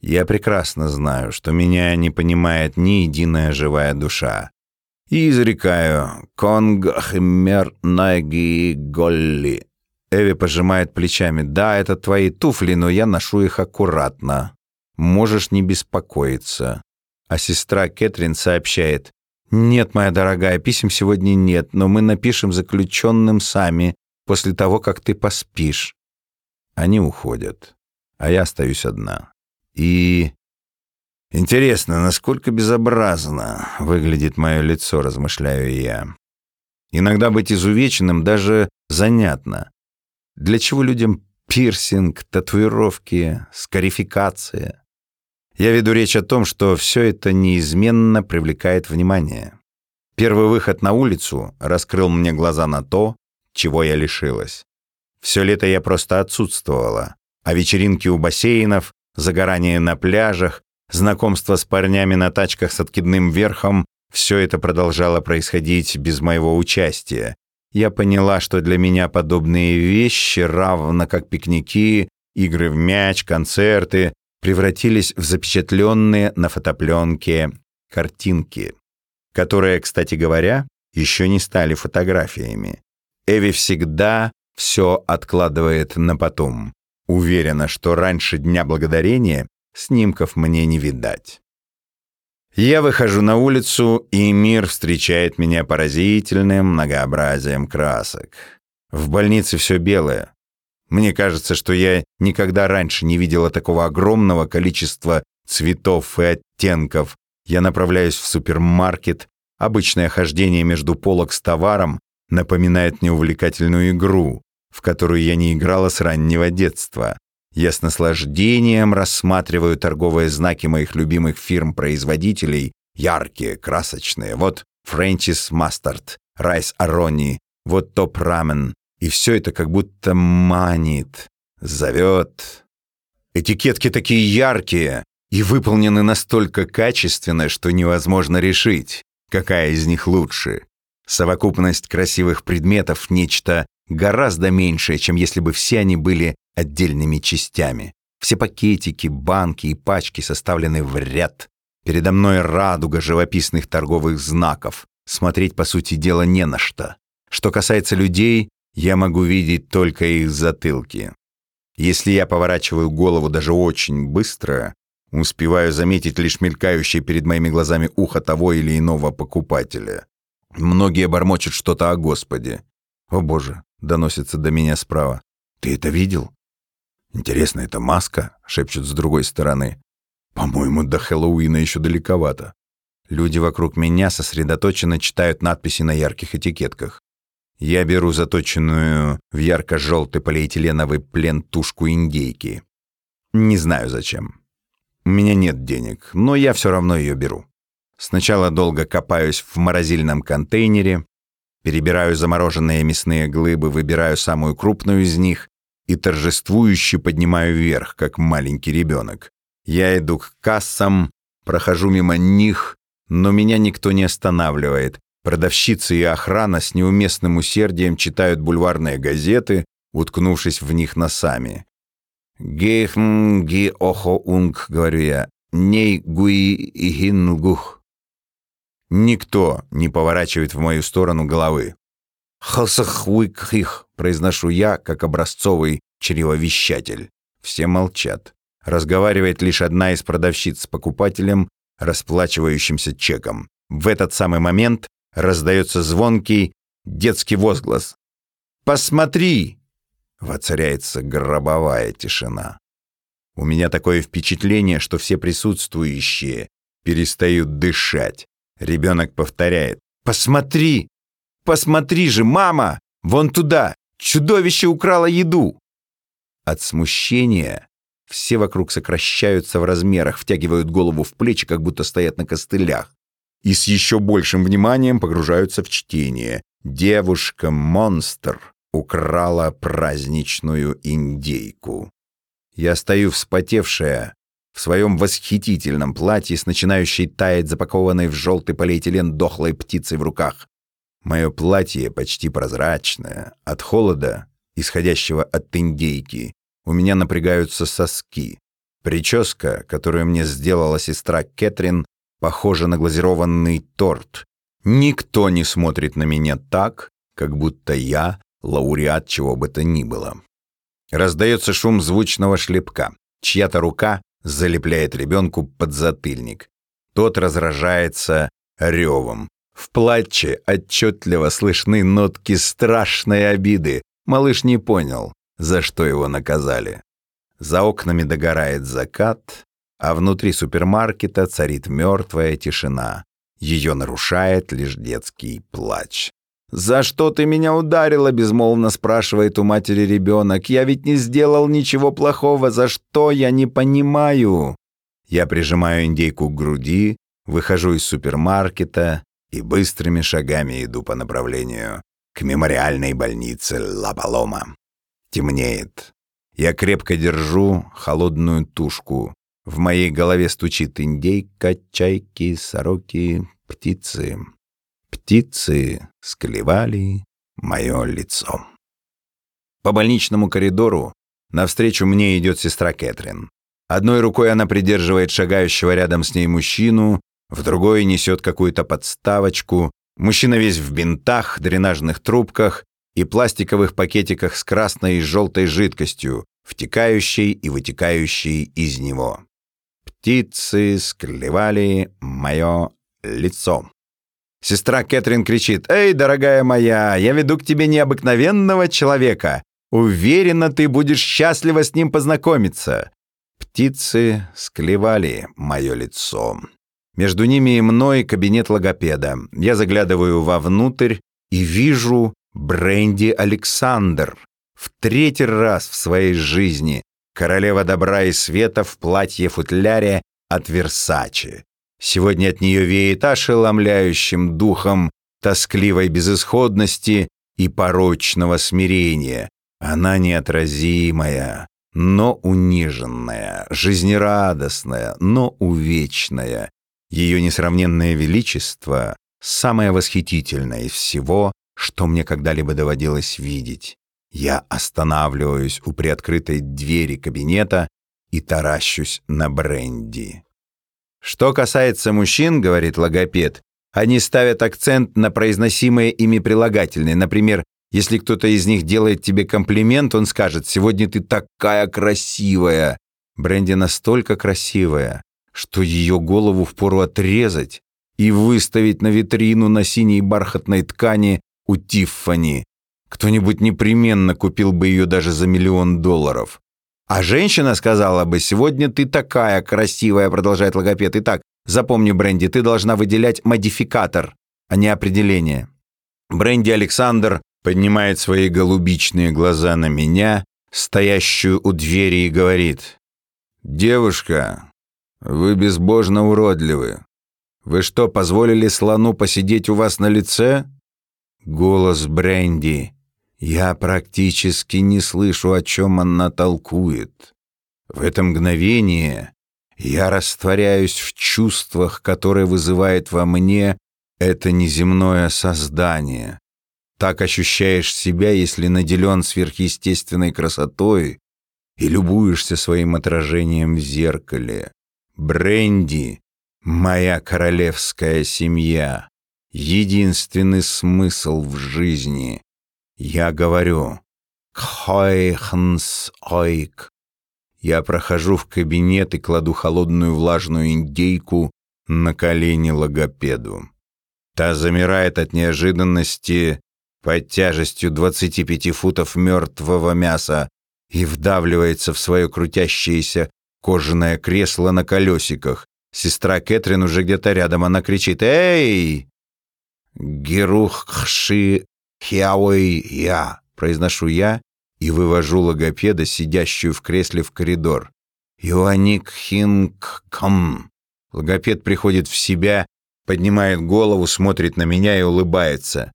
Я прекрасно знаю, что меня не понимает ни единая живая душа. И изрекаю «Конг химер наги голли». Эви пожимает плечами. «Да, это твои туфли, но я ношу их аккуратно. Можешь не беспокоиться». А сестра Кэтрин сообщает. «Нет, моя дорогая, писем сегодня нет, но мы напишем заключенным сами после того, как ты поспишь». Они уходят, а я остаюсь одна. И... Интересно, насколько безобразно выглядит мое лицо, размышляю я. Иногда быть изувеченным даже занятно. Для чего людям пирсинг, татуировки, скарификация? Я веду речь о том, что все это неизменно привлекает внимание. Первый выход на улицу раскрыл мне глаза на то, чего я лишилась. Все лето я просто отсутствовала, а вечеринки у бассейнов, загорание на пляжах, знакомство с парнями на тачках с откидным верхом — все это продолжало происходить без моего участия. Я поняла, что для меня подобные вещи, равно как пикники, игры в мяч, концерты, превратились в запечатленные на фотопленке картинки, которые, кстати говоря, еще не стали фотографиями. Эви всегда все откладывает на потом. Уверена, что раньше Дня Благодарения снимков мне не видать. Я выхожу на улицу, и мир встречает меня поразительным многообразием красок. В больнице все белое. Мне кажется, что я никогда раньше не видела такого огромного количества цветов и оттенков. Я направляюсь в супермаркет. Обычное хождение между полок с товаром напоминает мне увлекательную игру в которую я не играла с раннего детства. Я с наслаждением рассматриваю торговые знаки моих любимых фирм-производителей, яркие, красочные. Вот Френчис Мастард, Райс Арони, вот Топ Рамен. И все это как будто манит, зовет. Этикетки такие яркие и выполнены настолько качественно, что невозможно решить, какая из них лучше. Совокупность красивых предметов — нечто гораздо меньшее, чем если бы все они были отдельными частями. Все пакетики, банки и пачки составлены в ряд. Передо мной радуга живописных торговых знаков. Смотреть, по сути дела, не на что. Что касается людей, я могу видеть только их затылки. Если я поворачиваю голову даже очень быстро, успеваю заметить лишь мелькающее перед моими глазами ухо того или иного покупателя. Многие бормочут что-то о Господе. О боже, доносится до меня справа. «Ты это видел?» «Интересно, это маска?» — шепчут с другой стороны. «По-моему, до Хэллоуина еще далековато». Люди вокруг меня сосредоточенно читают надписи на ярких этикетках. Я беру заточенную в ярко-желтый полиэтиленовый плен тушку индейки. Не знаю зачем. У меня нет денег, но я все равно ее беру. Сначала долго копаюсь в морозильном контейнере, Перебираю замороженные мясные глыбы, выбираю самую крупную из них и торжествующе поднимаю вверх, как маленький ребенок. Я иду к кассам, прохожу мимо них, но меня никто не останавливает. Продавщицы и охрана с неуместным усердием читают бульварные газеты, уткнувшись в них носами. «Гейхм ги охо унг», — говорю я, «ней гуи игингух». Никто не поворачивает в мою сторону головы. «Хасахуикхих», — произношу я, как образцовый чревовещатель. Все молчат. разговаривает лишь одна из продавщиц с покупателем, расплачивающимся чеком. В этот самый момент раздается звонкий детский возглас. «Посмотри!» Воцаряется гробовая тишина. У меня такое впечатление, что все присутствующие перестают дышать. Ребенок повторяет. «Посмотри! Посмотри же, мама! Вон туда! Чудовище украло еду!» От смущения все вокруг сокращаются в размерах, втягивают голову в плечи, как будто стоят на костылях. И с еще большим вниманием погружаются в чтение. «Девушка-монстр украла праздничную индейку». Я стою вспотевшая, в своем восхитительном платье с начинающей таять запакованной в желтый полиэтилен дохлой птицей в руках. Мое платье почти прозрачное. От холода, исходящего от индейки, у меня напрягаются соски. Прическа, которую мне сделала сестра Кэтрин, похожа на глазированный торт. Никто не смотрит на меня так, как будто я лауреат чего бы то ни было. Раздается шум звучного шлепка. Чья-то рука залепляет ребенку подзатыльник. Тот разражается ревом. В плаче отчетливо слышны нотки страшной обиды. Малыш не понял, за что его наказали. За окнами догорает закат, а внутри супермаркета царит мертвая тишина. Ее нарушает лишь детский плач. «За что ты меня ударила?» — безмолвно спрашивает у матери ребенок. «Я ведь не сделал ничего плохого. За что? Я не понимаю». Я прижимаю индейку к груди, выхожу из супермаркета и быстрыми шагами иду по направлению к мемориальной больнице Ла-Палома. Темнеет. Я крепко держу холодную тушку. В моей голове стучит индейка, чайки, сороки, птицы. Птицы склевали мое лицо. По больничному коридору навстречу мне идет сестра Кэтрин. Одной рукой она придерживает шагающего рядом с ней мужчину, в другой несет какую-то подставочку. Мужчина весь в бинтах, дренажных трубках и пластиковых пакетиках с красной и желтой жидкостью, втекающей и вытекающей из него. Птицы склевали мое лицо. Сестра Кэтрин кричит, «Эй, дорогая моя, я веду к тебе необыкновенного человека. Уверена, ты будешь счастлива с ним познакомиться». Птицы склевали мое лицо. Между ними и мной кабинет логопеда. Я заглядываю вовнутрь и вижу Бренди Александр. В третий раз в своей жизни королева добра и света в платье-футляре от Версачи. Сегодня от нее веет ошеломляющим духом тоскливой безысходности и порочного смирения. Она неотразимая, но униженная, жизнерадостная, но увечная. Ее несравненное величество — самое восхитительное из всего, что мне когда-либо доводилось видеть. Я останавливаюсь у приоткрытой двери кабинета и таращусь на бренди. Что касается мужчин, говорит логопед, они ставят акцент на произносимые ими прилагательные. Например, если кто-то из них делает тебе комплимент, он скажет «Сегодня ты такая красивая». Бренди настолько красивая, что ее голову впору отрезать и выставить на витрину на синей бархатной ткани у Тиффани. Кто-нибудь непременно купил бы ее даже за миллион долларов. А женщина сказала бы, сегодня ты такая красивая, продолжает логопед. Итак, запомни, Бренди, ты должна выделять модификатор, а не определение. Бренди Александр поднимает свои голубичные глаза на меня, стоящую у двери, и говорит. «Девушка, вы безбожно уродливы. Вы что, позволили слону посидеть у вас на лице?» Голос Бренди я практически не слышу, о чем она толкует. В это мгновение я растворяюсь в чувствах, которые вызывает во мне это неземное создание. Так ощущаешь себя, если наделен сверхъестественной красотой и любуешься своим отражением в зеркале. Бренди — моя королевская семья, единственный смысл в жизни. Я говорю «Кхойхнс ойк». Я прохожу в кабинет и кладу холодную влажную индейку на колени логопеду. Та замирает от неожиданности под тяжестью 25 футов мертвого мяса и вдавливается в свое крутящееся кожаное кресло на колесиках. Сестра Кэтрин уже где-то рядом, она кричит «Эй!» «Герухши хяой я», произношу я и вывожу логопеда, сидящую в кресле в коридор. «Юаник хинг кам». Логопед приходит в себя, поднимает голову, смотрит на меня и улыбается.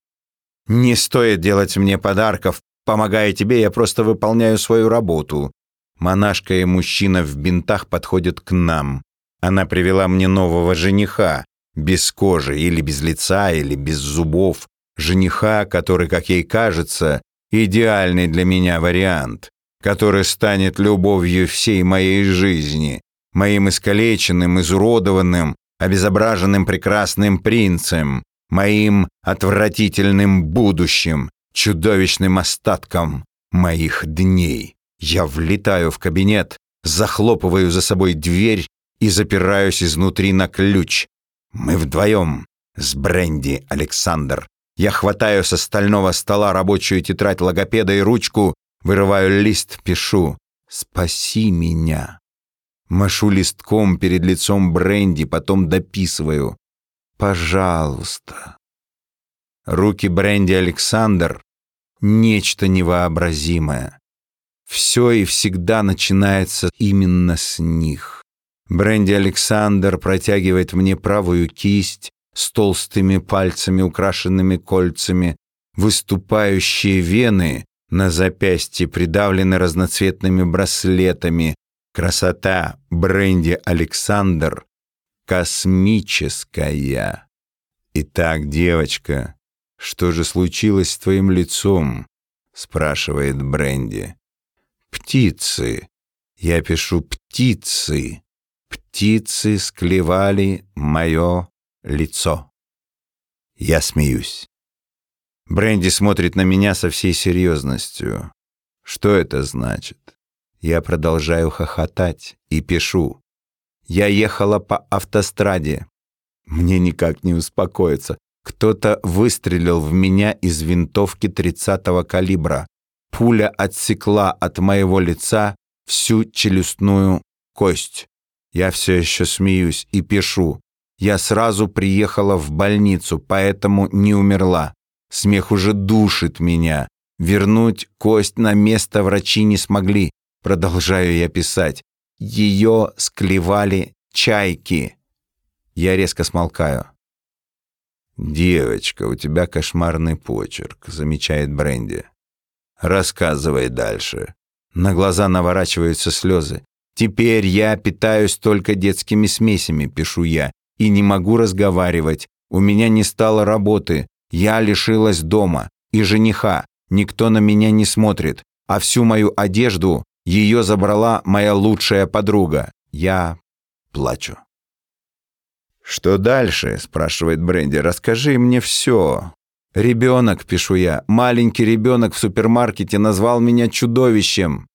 «Не стоит делать мне подарков. Помогая тебе, я просто выполняю свою работу». Монашка и мужчина в бинтах подходят к нам. Она привела мне нового жениха, без кожи, или без лица, или без зубов. Жениха, который, как ей кажется, идеальный для меня вариант, который станет любовью всей моей жизни, моим искалеченным, изуродованным, обезображенным прекрасным принцем, моим отвратительным будущим, чудовищным остатком моих дней. Я влетаю в кабинет, захлопываю за собой дверь и запираюсь изнутри на ключ. Мы вдвоем с Бренди Александр. Я хватаю со стального стола рабочую тетрадь логопеда и ручку, вырываю лист, пишу «Спаси меня». Машу листком перед лицом Бренди, потом дописываю «Пожалуйста». Руки Бренди Александр — нечто невообразимое. Все и всегда начинается именно с них. Бренди Александр протягивает мне правую кисть с толстыми пальцами, украшенными кольцами, выступающие вены на запястье придавлены разноцветными браслетами. Красота Бренди Александр космическая. Итак, девочка, что же случилось с твоим лицом? спрашивает Бренди. Птицы. Я пишу птицы. Птицы склевали мое лицо. Я смеюсь. Бренди смотрит на меня со всей серьезностью. Что это значит? Я продолжаю хохотать и пишу. Я ехала по автостраде. Мне никак не успокоиться. Кто-то выстрелил в меня из винтовки 30-го калибра. Пуля отсекла от моего лица всю челюстную кость. Я все еще смеюсь и пишу. Я сразу приехала в больницу, поэтому не умерла. Смех уже душит меня. Вернуть кость на место врачи не смогли. Продолжаю я писать. Ее склевали чайки. Я резко смолкаю. «Девочка, у тебя кошмарный почерк», — замечает Бренди. «Рассказывай дальше». На глаза наворачиваются слезы. «Теперь я питаюсь только детскими смесями», — пишу я, «и не могу разговаривать. У меня не стало работы. Я лишилась дома и жениха. Никто на меня не смотрит. А всю мою одежду ее забрала моя лучшая подруга. Я плачу». «Что дальше?» — спрашивает Бренди. «Расскажи мне все». «Ребенок», — пишу я, — «маленький ребенок в супермаркете назвал меня чудовищем».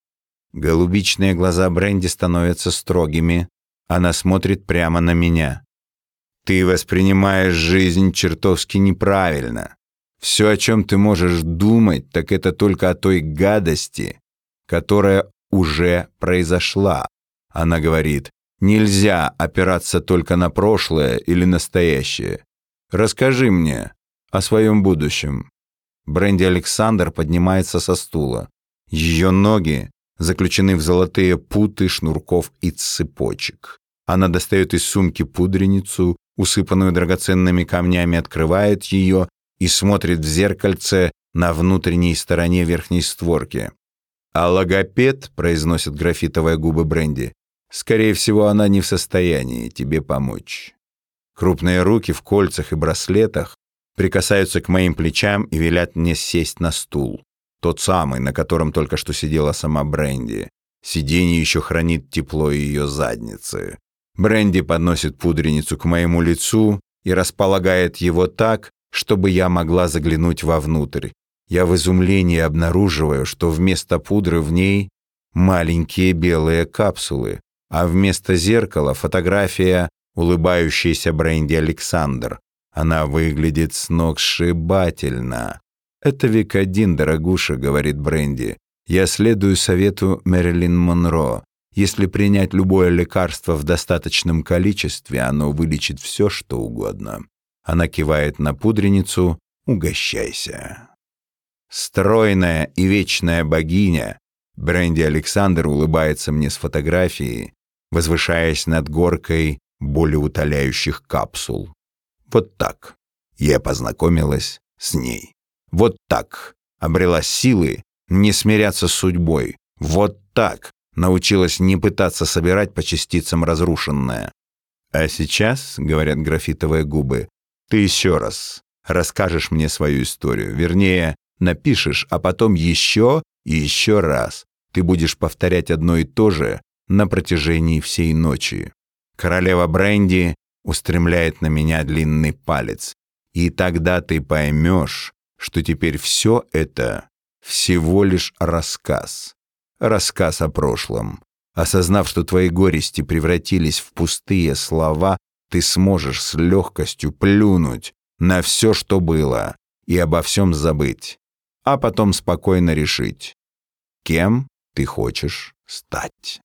Голубичные глаза Бренди становятся строгими. Она смотрит прямо на меня. «Ты воспринимаешь жизнь чертовски неправильно. Все, о чем ты можешь думать, так это только о той гадости, которая уже произошла». Она говорит, «Нельзя опираться только на прошлое или настоящее. Расскажи мне о своем будущем». Бренди Александр поднимается со стула. Ее ноги заключены в золотые путы шнурков и цепочек. Она достает из сумки пудреницу, усыпанную драгоценными камнями, открывает ее и смотрит в зеркальце на внутренней стороне верхней створки. «А логопед», — произносит графитовая губы Бренди, «скорее всего, она не в состоянии тебе помочь». Крупные руки в кольцах и браслетах прикасаются к моим плечам и велят мне сесть на стул. Тот самый, на котором только что сидела сама Бренди. Сиденье еще хранит тепло ее задницы. Бренди подносит пудреницу к моему лицу и располагает его так, чтобы я могла заглянуть вовнутрь. Я в изумлении обнаруживаю, что вместо пудры в ней маленькие белые капсулы, а вместо зеркала фотография улыбающейся Бренди Александр. Она выглядит сногсшибательно. «Это век один, дорогуша», — говорит Бренди. «Я следую совету Мэрилин Монро. Если принять любое лекарство в достаточном количестве, оно вылечит все, что угодно». Она кивает на пудреницу. «Угощайся». Стройная и вечная богиня, Бренди Александр улыбается мне с фотографии, возвышаясь над горкой болеутоляющих капсул. Вот так я познакомилась с ней. Вот так обрела силы не смиряться с судьбой. Вот так научилась не пытаться собирать по частицам разрушенное. А сейчас, говорят графитовые губы, ты еще раз расскажешь мне свою историю. Вернее, напишешь, а потом еще и еще раз. Ты будешь повторять одно и то же на протяжении всей ночи. Королева Бренди устремляет на меня длинный палец. И тогда ты поймешь, что теперь все это всего лишь рассказ. Рассказ о прошлом. Осознав, что твои горести превратились в пустые слова, ты сможешь с легкостью плюнуть на все, что было, и обо всем забыть, а потом спокойно решить, кем ты хочешь стать.